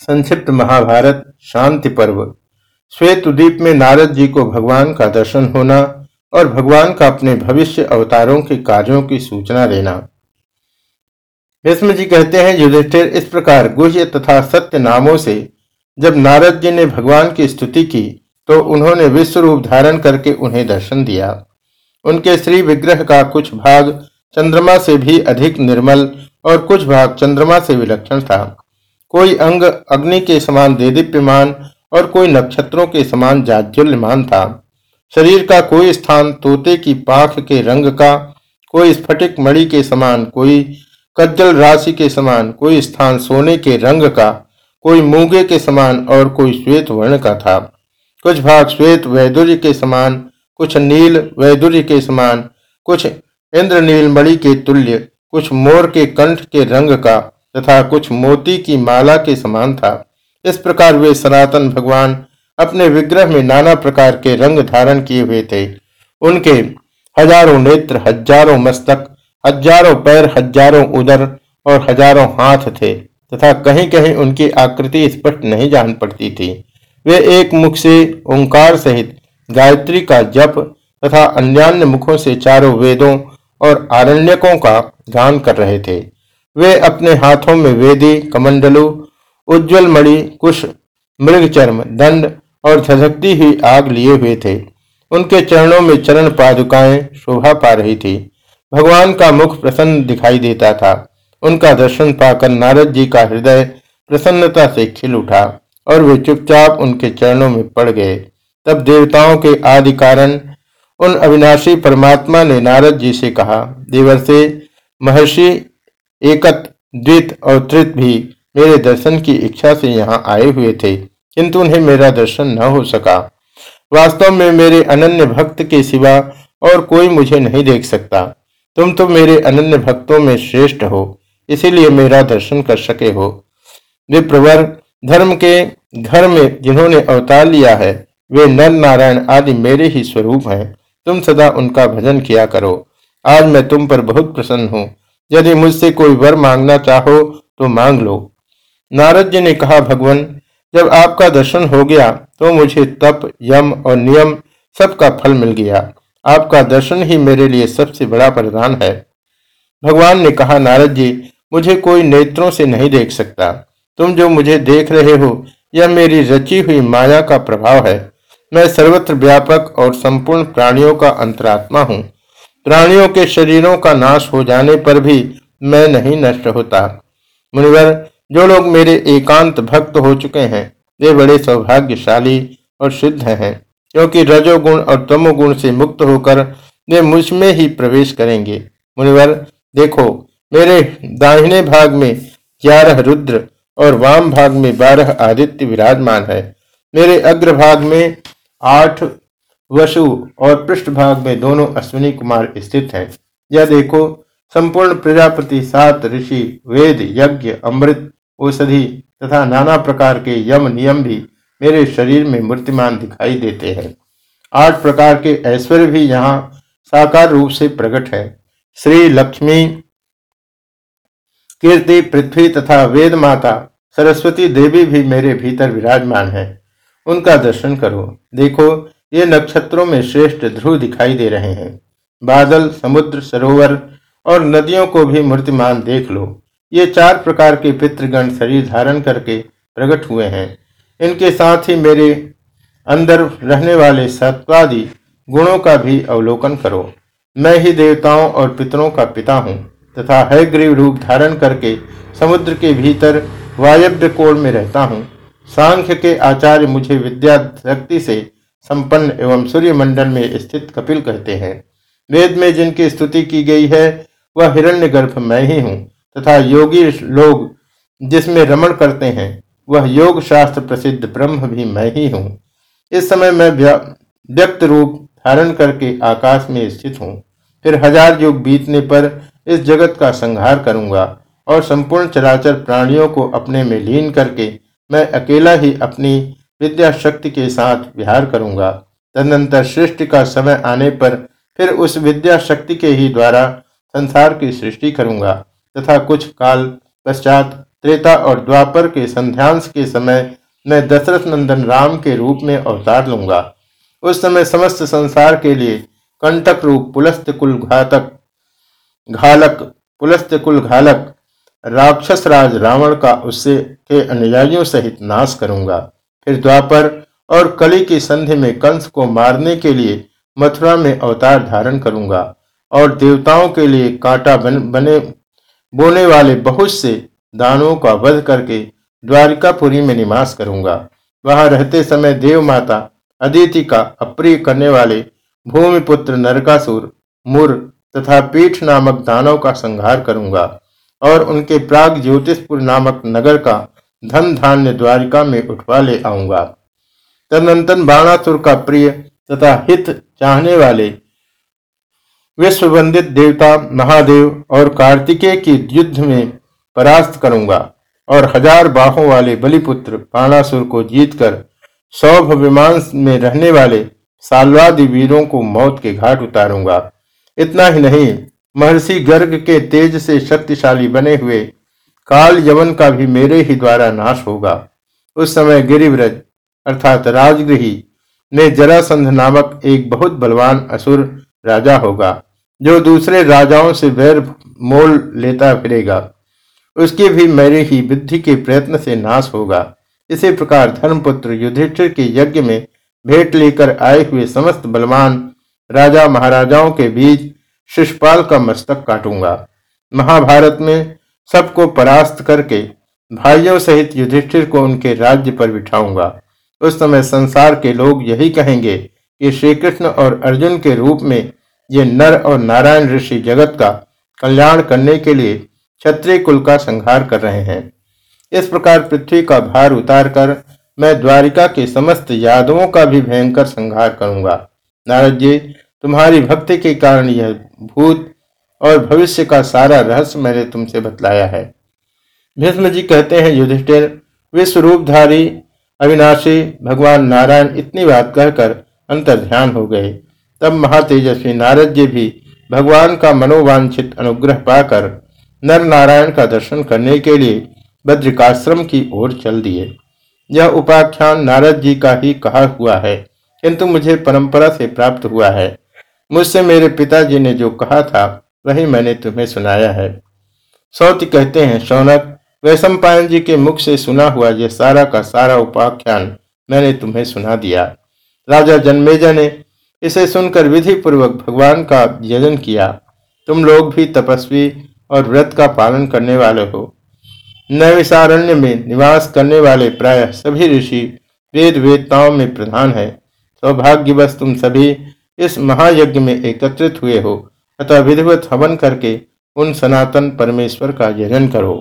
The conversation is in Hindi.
संक्षिप्त महाभारत, शांति पर्व। श्वेत द्वीप में नारद जी को भगवान का दर्शन होना और भगवान का अपने भविष्य अवतारों के कार्यों की सूचना देना। जी कहते हैं, युधिष्ठिर, इस प्रकार गुह्य तथा सत्य नामों से जब नारद जी ने भगवान की स्तुति की तो उन्होंने विश्व रूप धारण करके उन्हें दर्शन दिया। उनके श्री विग्रह का कुछ भाग चंद्रमा से भी अधिक निर्मल और कुछ भाग चंद्रमा से विलक्षण था। कोई अंग अग्नि के समान देदीप्यमान और कोई नक्षत्रों के समान जाज्वल्यमान था। शरीर का कोई स्थान तोते की पाख के रंग का, कोई स्फटिक मणि के समान, कोई कज्जल राशि के समान, कोई स्थान सोने के रंग का, कोई मूँगे के समान और कोई श्वेत वर्ण का था। कुछ भाग श्वेत वैदुर्य के समान, कुछ नील वैदुर्य के समान, कुछ इंद्रनील मणि के तुल्य, कुछ मोर के कंठ के रंग का तथा कुछ मोती की माला के समान था। इस प्रकार वे सनातन भगवान अपने विग्रह में नाना प्रकार के रंग धारण किए हुए थे। उनके हज़ारों नेत्र, हज़ारों मस्तक, हज़ारों पैर, हज़ारों उदर और हज़ारों हाथ थे तथा कहीं कहीं उनकी आकृति स्पष्ट नहीं जान पड़ती थी। वे एक मुख से ओंकार सहित गायत्री का जप तथा अन्यान्य मुखों से चारों वेदों और आरण्यकों का गान कर रहे थे। वे अपने हाथों में वेदी, कमंडलु, उज्जवल मणि, कुश मृग चर्म दंड और झझकती हुई आग लिए हुए थे। उनके चरणों में चरण पादुकाएँ शोभा पा रही थी। भगवान का मुख प्रसन्न दिखाई देता था। उनका दर्शन पाकर नारद जी का हृदय प्रसन्नता से खिल उठा और वे चुपचाप उनके चरणों में पड़ गए। तब देवताओं के आदि कारण उन अविनाशी परमात्मा ने नारद जी से कहा देवर से महर्षि एकत, द्वित और त्रित भी मेरे दर्शन की इच्छा से यहाँ आए हुए थे, किंतु उन्हें मेरा दर्शन न हो सका। वास्तव में मेरे अनन्य भक्त के सिवा और कोई मुझे नहीं देख सकता। तुम तो मेरे अनन्य भक्तों में श्रेष्ठ हो, इसीलिए मेरा दर्शन कर सके हो। विप्रवर, धर्म के घर में जिन्होंने अवतार लिया है, वे नर नारायण आदि मेरे ही स्वरूप हैं। तुम सदा उनका भजन किया करो। आज मैं तुम पर बहुत प्रसन्न हूँ। यदि मुझसे कोई वर मांगना चाहो तो मांग लो। नारद जी ने कहा, भगवान, जब आपका दर्शन हो गया तो मुझे तप, यम और नियम सबका फल मिल गया। आपका दर्शन ही मेरे लिए सबसे बड़ा वरदान है। भगवान ने कहा, नारद जी, मुझे कोई नेत्रों से नहीं देख सकता। तुम जो मुझे देख रहे हो, यह मेरी रची हुई माया का प्रभाव है। मैं सर्वत्र व्यापक और संपूर्ण प्राणियों का अंतरात्मा हूँ। प्राणियों के शरीरों का नाश हो जाने पर भी मैं नहीं नष्ट होता। मुनिवर, जो लोग मेरे एकांत भक्त हो चुके हैं, वे बड़े सौभाग्यशाली और सिद्ध हैं, क्योंकि रजोगुण और तमोगुण से मुक्त होकर वे मुझमें ही प्रवेश करेंगे। मुनिवर, देखो, मेरे दाहिने भाग में ग्यारह रुद्र और वाम भाग में बारह आदित्य विराजमान है। मेरे अग्रभाग में आठ वसु और पृष्ठभाग में दोनों अश्विनी कुमार स्थित हैं। यह देखो, संपूर्ण प्रजापति, सात ऋषि, वेद, यज्ञ, अमृत, औषधि तथा नाना प्रकार के यम नियम भी मेरे शरीर में मूर्तिमान दिखाई देते हैं। आठ प्रकार के ऐश्वर्य भी यहाँ साकार रूप से प्रकट है। श्री लक्ष्मी, कीर्ति, पृथ्वी तथा वेद माता, सरस्वती देवी भी मेरे भीतर विराजमान है। उनका दर्शन करो। देखो ये नक्षत्रों में श्रेष्ठ ध्रुव दिखाई दे रहे हैं। बादल, समुद्र, सरोवर और नदियों को भी मूर्तिमान देख लो। ये चार प्रकार के पितृगण शरीर धारण करके प्रकट हुए हैं। इनके साथ ही मेरे अंदर रहने वाले सत्वादि गुणों का भी अवलोकन करो। मैं ही देवताओं और पितरों का पिता हूँ तथा है ग्रीव रूप धारण करके समुद्र के भीतर वायव्य कोण में रहता हूँ। सांख्य के आचार्य मुझे विद्या शक्ति से संपन्न एवं सूर्यमंडल में स्थित कपिल कहते हैं। वेद में जिनकी स्तुति की गई है, वह हिरण्यगर्भ मैं ही हूँ तथा योगी लोग जिसमें रमण करते हैं, वह योग शास्त्र प्रसिद्ध ब्रह्म भी मैं ही हूँ। इस समय मैं व्यक्त रूप धारण करके आकाश में स्थित हूँ। फिर हज़ार युग बीतने पर इस जगत का संहार करूँगा और संपूर्ण चराचर प्राणियों को अपने में लीन करके मैं अकेला ही अपनी विद्या शक्ति के साथ विहार करूँगा। तदनंतर सृष्टि का समय आने पर फिर उस विद्या शक्ति के ही द्वारा संसार की सृष्टि करूँगा, तथा कुछ काल पश्चात त्रेता और द्वापर के संध्यांश के समय मैं दशरथ नंदन राम के रूप में अवतार लूँगा। उस समय समस्त संसार के लिए कंटक रूप पुलस्त कुल घातक, घालक, पुलस्त कुल घालक राक्षस राज रावण का उससे के अनुयायियों सहित नाश करूँगा। फिर द्वापर और कली की संधि में कंस को मारने के लिए मथुरा में अवतार धारण करूँगा और देवताओं के लिए कांटा बन, बने बोने वाले बहुत से दानों का वध करके द्वारिकापुरी में निवास करूँगा। वहाँ रहते समय देव माता अदिति का अप्रिय करने वाले भूमिपुत्र नरकासुर मुर तथा पीठ नामक दानों का संहार करूँगा और उनके प्राग ज्योतिषपुर नामक नगर का धन धान्य द्वारिका में उठवा ले आऊँगा। तदनंतर बाणासुर का प्रिय तथा हित चाहने वाले विश्व वंदित देवता महादेव और कार्तिकेय की युद्ध में परास्त करूँगा और हज़ार बाहों वाले बलिपुत्र बाणासुर को जीतकर सौभ विमान में रहने वाले सालवादी वीरों को मौत के घाट उतारूँगा। इतना ही नहीं, महर्षि गर्ग के तेज से शक्तिशाली बने हुए काल यवन का भी मेरे ही द्वारा नाश होगा। उस समय गिरिव्रज, अर्थात राजगृही में जरासंध नामक एक बहुत बलवान असुर राजा होगा, जो दूसरे राजाओं से वैर मोल लेता फिरेगा। उसकी भी मेरे ही बुद्धि के प्रयत्न से नाश होगा। इसी प्रकार धर्मपुत्र युधिष्ठिर के यज्ञ में भेंट लेकर आए हुए समस्त बलवान राजा महाराजाओं के बीच शिषपाल का मस्तक काटूँगा। महाभारत में सबको परास्त करके भाइयों सहित युधिष्ठिर को उनके राज्य पर बिठाऊँगा। उस समय संसार के लोग यही कहेंगे कि श्री कृष्ण और अर्जुन के रूप में ये नर और नारायण ऋषि जगत का कल्याण करने के लिए क्षत्रिय कुल का संहार कर रहे हैं। इस प्रकार पृथ्वी का भार उतार कर मैं द्वारिका के समस्त यादवों का भी भयंकर संहार करूँगा। नारद जी, तुम्हारी भक्ति के कारण यह भूत और भविष्य का सारा रहस्य मैंने तुमसे बतलाया है। भीष्म जी कहते हैं, युधिष्ठिर विश्व रूपधारी अविनाशी भगवान नारायण इतनी बात कहकर अंतर ध्यान हो गए। तब महातेजस्वी नारद जी भी भगवान का मनोवांछित अनुग्रह पाकर नर नारायण का दर्शन करने के लिए बद्रिकाश्रम की ओर चल दिए। यह उपाख्यान नारद जी का ही कहा हुआ है, किंतु मुझे परंपरा से प्राप्त हुआ है। मुझसे मेरे पिताजी ने जो कहा था वही मैंने तुम्हें सुनाया है। सौती कहते हैं, शौनक वैशम पायन जी के मुख से सुना हुआ यह सारा का सारा उपाख्यान मैंने तुम्हें सुना दिया। राजा जन्मेजा ने इसे सुनकर विधि पूर्वक भगवान का यजन किया। तुम लोग भी तपस्वी और व्रत का पालन करने वाले हो। नैविसारण्य में निवास करने वाले प्राय सभी ऋषि वेद वेदताओं में प्रधान है। सौभाग्यवश तुम सभी इस महायज्ञ में एकत्रित हुए हो। अतः विधिवत हवन करके उन सनातन परमेश्वर का जनन करो।